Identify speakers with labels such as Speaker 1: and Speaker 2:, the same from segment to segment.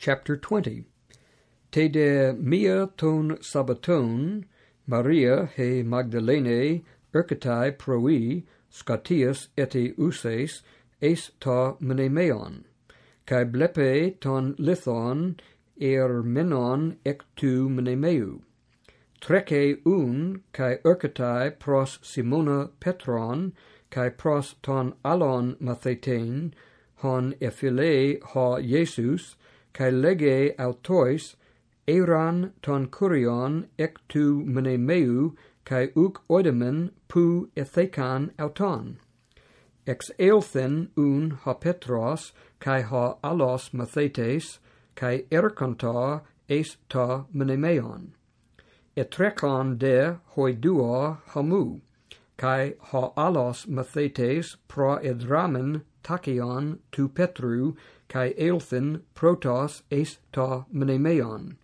Speaker 1: chapter 20. Te de mia ton sabaton, Maria he Magdalene, ercatai proi, scatias ete uses, es ta mnemeon, cae blepe ton lithon, er menon ec tu mnemeu. Trece un, cae ercatai pros Simona Petron, cae pros ton alon mathetein, hon ephile ha Jesus, kai lege autois eran ton kurion ek tu mnemeu kai uk oidemen pu ethekan auton. Ex eilthen un ha petros kai ha alos mathetes kai erkonta es ta mnemeon etrekon de hoidua hamu kai ha alos mathetes pro edramen takion tu petru kai eilthin protos eis ta mnemeon,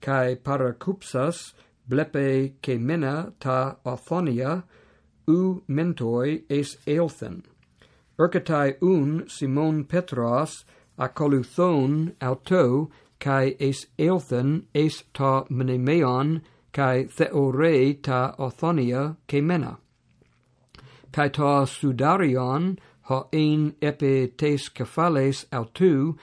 Speaker 1: kai parakupsas blepe kemena ta othonia u mentoi eis eilthin, ercatai un Simon Petros acoluthon auto kai eis eilthin eis ta mnemeon kai theorei ta othonia kemena kai ta sudarion ho ein epi tes cephales autou,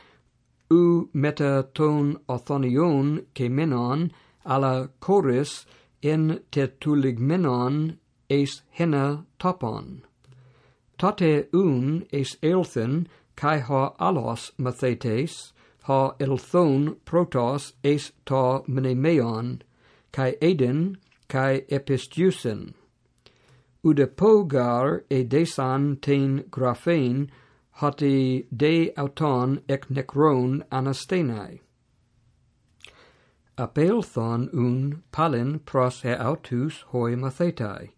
Speaker 1: u meta ton othonion ke menon, alla choris, en tetuligmenon eis hena topon. Tate un eis elthen, kai ha alos mathetes, ha elthon protos eis ta mnemeon, kai eden, kai epistiusen. Udepogar e desan ten graphein hoti de auton ec necron anastenai. Apelthon un palin pros e autus hoi mathetai.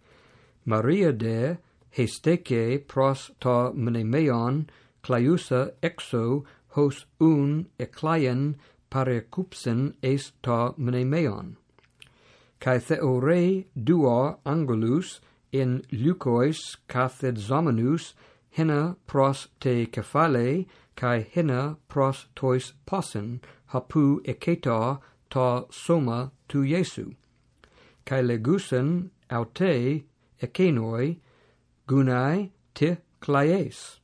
Speaker 1: Maria de hesteke pros ta mnemeon claiusa exo hos un eclian parecupsin est ta mnemeon. Cae theore duo angulus in leucois cathed zomenus hina pros te cephale kai hina pros tois possen hapu eketa ta soma tu Jesu. Kai legusen aute ekenoi gunai te claes.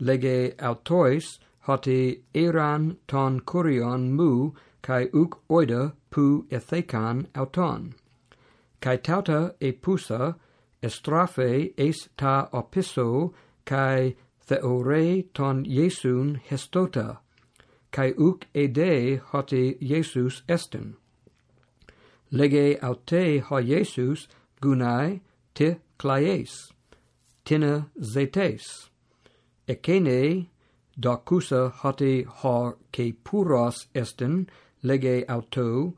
Speaker 1: Lege autois hoti eran ton kurion mu kai uk oida pu ethekan auton. Kai tauta epusa estrophe eis ta opiso kai theore ton Iesun hestota kai uk ede hoti Iesus estin lege aute ha Iesus gunai te claes tina zetes ekene docusa hoti har ke puros estin lege auto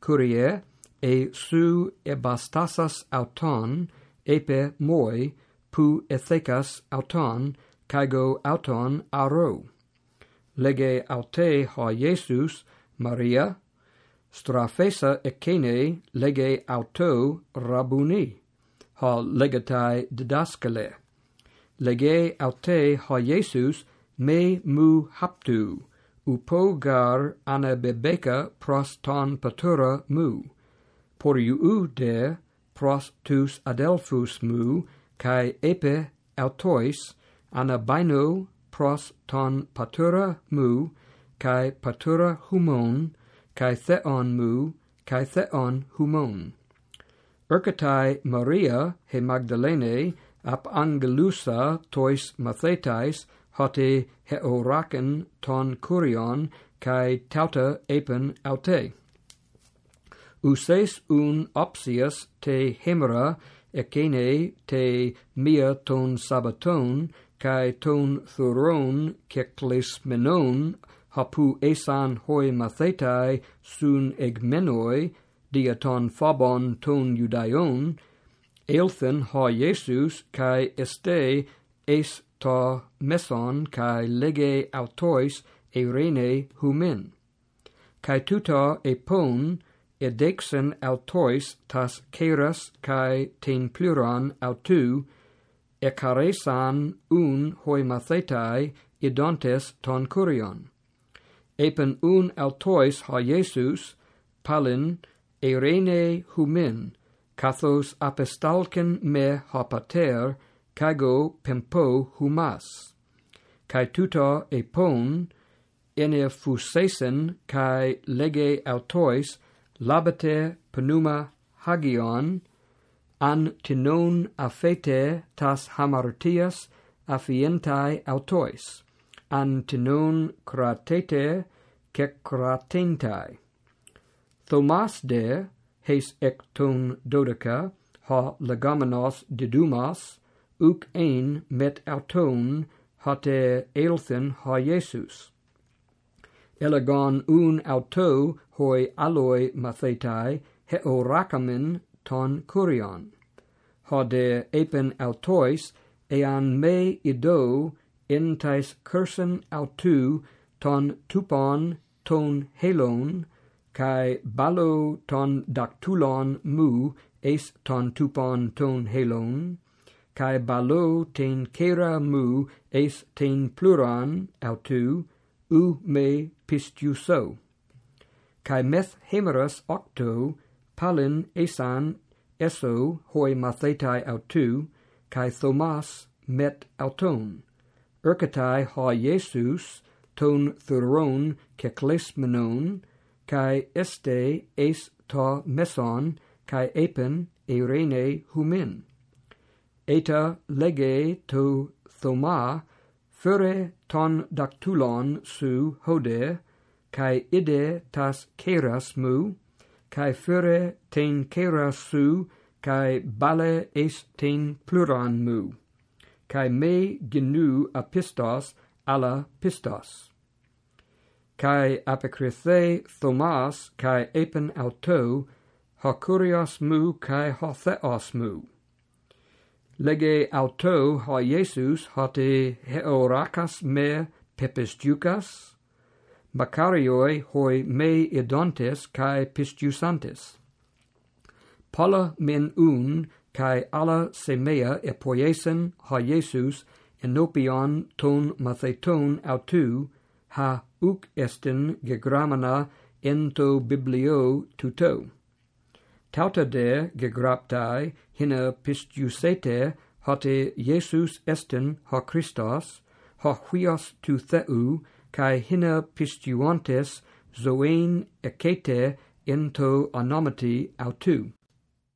Speaker 1: curie e su ebastasas auton epe moi pu ethecas auton cago auton aro lege aute ha Jesus Maria strafesa ekene lege auto rabuni. Ha legatai didaskale lege aute ha Jesus me mu haptu. Upo gar ana bebeka pros ton patura mu. Por iu de pros tus adelphus mu, cae epe autois, anabaino pros ton patura mu, cae patura humon, cae theon mu, cae theon humon. erkatai Maria he Magdalene ap angelusa tois mathetais hote heoraken ton curion cae tauta epen aute uses un opsias te hemera ecene te mia ton sabaton kai ton thuron keklismenon hapu esan hoi mathetai sun egmenoi diaton fabon ton judaion elthen ha Jesus kai este es ta meson kai lege autois erene humen. Kai tuta epon edexen autois tas keras kai ten pluron autu, ekaresan un hoi mathetai idontes ton curion. Epen un autois ha Jesus palin, erene humin, kathos apestalken me hapater, kago pempo humas. Kai tuta epon, ene fusesen, kai lege autois, labete pneuma hagion an tinon afete tas hamartias afientai autois an tinon ke kratentai thomas de heis ekton ton dodeca ha legamenos didumas uc ein met auton hate elthen ha Jesus elegon un auto hoi aloi mathetai heoracamen ton curion. Hode epen autois ean me ido entais cursen autu ton tupon ton helon kai balo ton dactulon mu es ton tupon ton helon kai balo ten kera mu es ten pluron autu ou me pistiuso. Kai meth hemeras octo palin esan eso hoi mathetai autou, kai thomas met auton. Erkatai ha Jesus ton thuron keklesmenon, kai este es ta meson, kai epen eirene humin. Eta lege to thoma fere ton dactulon su hode, kai ide tas keras mu, kai fere ten ceras su, kai bale es ten pluran mu, kai me genu apistos alla pistos. Kai apocrithe thomas, kai epen auto, hocurios mu, cae hotheos mu lege auto ha Jesus hate heorakas me pepistiukas, makarioi hoi me idontes cae pistiusantes. Pala min un cae alla semea epoiesen ha Jesus enopion ton matheton autu ha uc estin gegramana ento biblio tuto tautade gegraptai hina pistiusete hote Iesus estin ho Christos, ho huios tu theu, kai hina pistuantes zoein ecete into anomati autu.